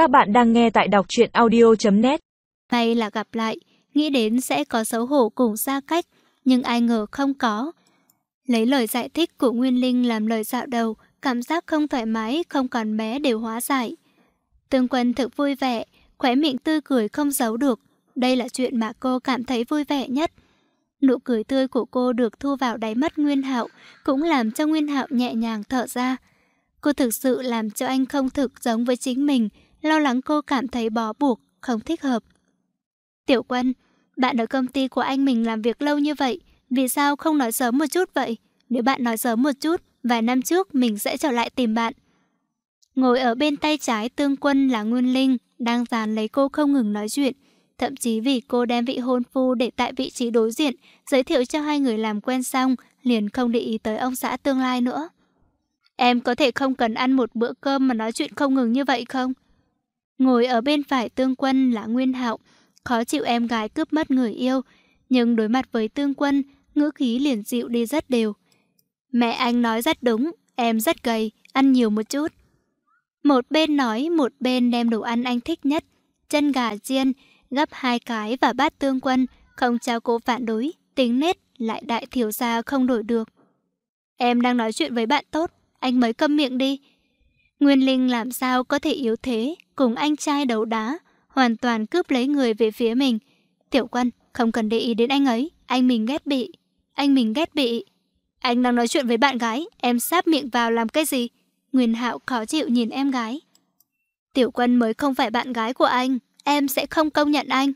Các bạn đang nghe tại đọc truyện audio.net May là gặp lại, nghĩ đến sẽ có xấu hổ cùng xa cách, nhưng ai ngờ không có. Lấy lời giải thích của Nguyên Linh làm lời dạo đầu, cảm giác không thoải mái, không còn bé đều hóa giải. Tương Quân thực vui vẻ, khóe miệng tươi cười không giấu được. Đây là chuyện mà cô cảm thấy vui vẻ nhất. Nụ cười tươi của cô được thu vào đáy mắt Nguyên Hạo, cũng làm cho Nguyên Hạo nhẹ nhàng thở ra. Cô thực sự làm cho anh không thực giống với chính mình, lo lắng cô cảm thấy bó buộc, không thích hợp. Tiểu Quân, bạn ở công ty của anh mình làm việc lâu như vậy, vì sao không nói sớm một chút vậy? Nếu bạn nói sớm một chút, vài năm trước mình sẽ trở lại tìm bạn. Ngồi ở bên tay trái tương quân là Nguyên Linh, đang dàn lấy cô không ngừng nói chuyện. Thậm chí vì cô đem vị hôn phu để tại vị trí đối diện, giới thiệu cho hai người làm quen xong, liền không để ý tới ông xã tương lai nữa. Em có thể không cần ăn một bữa cơm mà nói chuyện không ngừng như vậy không? Ngồi ở bên phải tương quân là Nguyên Hạo, khó chịu em gái cướp mất người yêu, nhưng đối mặt với tương quân, ngữ khí liền dịu đi rất đều. Mẹ anh nói rất đúng, em rất gầy, ăn nhiều một chút. Một bên nói, một bên đem đồ ăn anh thích nhất, chân gà chiên, gấp hai cái và bát tương quân, không trao cô phản đối, tính nết lại đại thiểu gia không đổi được. Em đang nói chuyện với bạn tốt, anh mới câm miệng đi. Nguyên Linh làm sao có thể yếu thế, cùng anh trai đấu đá, hoàn toàn cướp lấy người về phía mình. Tiểu quân, không cần để ý đến anh ấy, anh mình ghét bị. Anh mình ghét bị. Anh đang nói chuyện với bạn gái, em sáp miệng vào làm cái gì? Nguyên Hạo khó chịu nhìn em gái. Tiểu quân mới không phải bạn gái của anh, em sẽ không công nhận anh.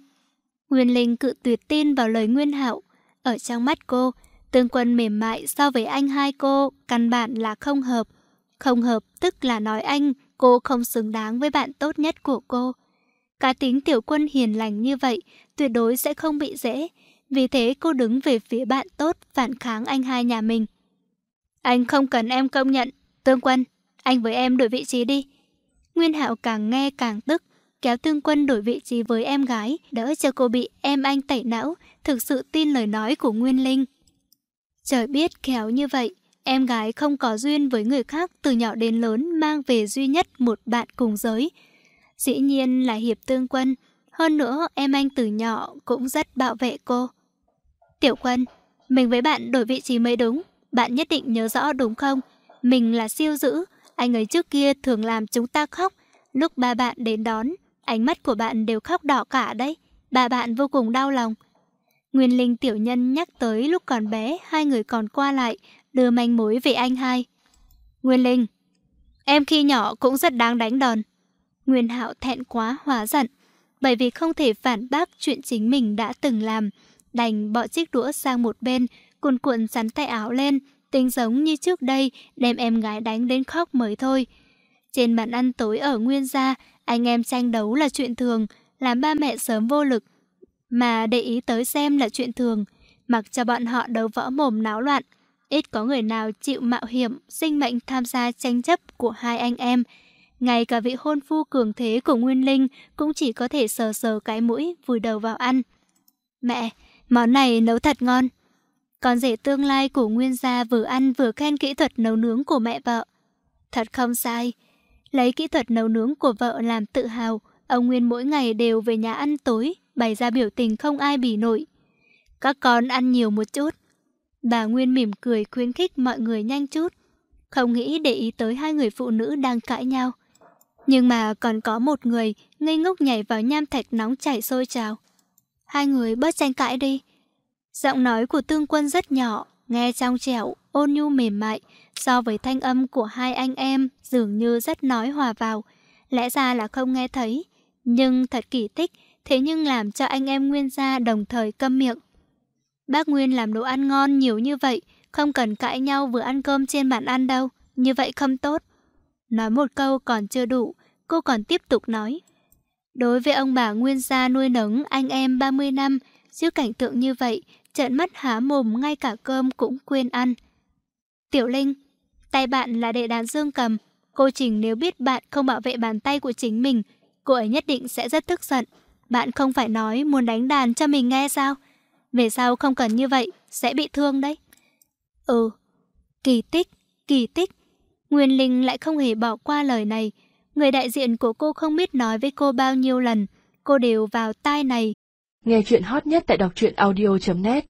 Nguyên Linh cự tuyệt tin vào lời Nguyên Hạo. Ở trong mắt cô, tương quân mềm mại so với anh hai cô, căn bản là không hợp. Không hợp tức là nói anh, cô không xứng đáng với bạn tốt nhất của cô. Cá tính tiểu quân hiền lành như vậy, tuyệt đối sẽ không bị dễ. Vì thế cô đứng về phía bạn tốt, phản kháng anh hai nhà mình. Anh không cần em công nhận. Tương quân, anh với em đổi vị trí đi. Nguyên Hạo càng nghe càng tức, kéo Tương Quân đổi vị trí với em gái, đỡ cho cô bị em anh tẩy não, thực sự tin lời nói của Nguyên Linh. Trời biết khéo như vậy, em gái không có duyên với người khác từ nhỏ đến lớn mang về duy nhất một bạn cùng giới. Dĩ nhiên là Hiệp Tương Quân, hơn nữa em anh từ nhỏ cũng rất bảo vệ cô. Tiểu Quân, mình với bạn đổi vị trí mới đúng, bạn nhất định nhớ rõ đúng không? Mình là siêu dữ, anh ấy trước kia thường làm chúng ta khóc. Lúc ba bạn đến đón, ánh mắt của bạn đều khóc đỏ cả đấy. Bà bạn vô cùng đau lòng. Nguyên Linh tiểu nhân nhắc tới lúc còn bé, hai người còn qua lại, đưa manh mối về anh hai. Nguyên Linh, em khi nhỏ cũng rất đáng đánh đòn. Nguyên Hạo thẹn quá hóa giận, bởi vì không thể phản bác chuyện chính mình đã từng làm, đành bỏ chiếc đũa sang một bên, cuồn cuộn sắn tay áo lên, tính giống như trước đây, đem em gái đánh đến khóc mới thôi. Trên bàn ăn tối ở Nguyên gia, anh em tranh đấu là chuyện thường, làm ba mẹ sớm vô lực, mà để ý tới xem là chuyện thường, mặc cho bọn họ đấu võ mồm náo loạn. Ít có người nào chịu mạo hiểm, sinh mệnh tham gia tranh chấp của hai anh em. Ngay cả vị hôn phu cường thế của Nguyên Linh cũng chỉ có thể sờ sờ cái mũi, vùi đầu vào ăn. Mẹ, món này nấu thật ngon. Con rể tương lai của Nguyên gia vừa ăn vừa khen kỹ thuật nấu nướng của mẹ vợ. Thật không sai. Lấy kỹ thuật nấu nướng của vợ làm tự hào, ông Nguyên mỗi ngày đều về nhà ăn tối, bày ra biểu tình không ai bỉ nổi. Các con ăn nhiều một chút. Bà Nguyên mỉm cười khuyến khích mọi người nhanh chút. Không nghĩ để ý tới hai người phụ nữ đang cãi nhau. Nhưng mà còn có một người ngây ngốc nhảy vào nham thạch nóng chảy sôi trào. Hai người bớt tranh cãi đi. Giọng nói của tương quân rất nhỏ, nghe trong trẻo, ôn nhu mềm mại, so với thanh âm của hai anh em dường như rất nói hòa vào. Lẽ ra là không nghe thấy, nhưng thật kỳ tích, thế nhưng làm cho anh em Nguyên gia đồng thời câm miệng. Bác Nguyên làm đồ ăn ngon nhiều như vậy, không cần cãi nhau vừa ăn cơm trên bàn ăn đâu, như vậy không tốt. Nói một câu còn chưa đủ, cô còn tiếp tục nói. Đối với ông bà Nguyên gia nuôi nấng anh em 30 năm, trước cảnh tượng như vậy, trợn mắt há mồm ngay cả cơm cũng quên ăn. Tiểu Linh, tay bạn là đệ đàn dương cầm. Cô Trình nếu biết bạn không bảo vệ bàn tay của chính mình, cô ấy nhất định sẽ rất tức giận. Bạn không phải nói muốn đánh đàn cho mình nghe sao? Về sau không cần như vậy, sẽ bị thương đấy. Ừ, kỳ tích, kỳ tích. Nguyên Linh lại không hề bỏ qua lời này. Người đại diện của cô không biết nói với cô bao nhiêu lần, cô đều vào tai này. Nghe chuyện hot nhất tại đọc truyện audio.net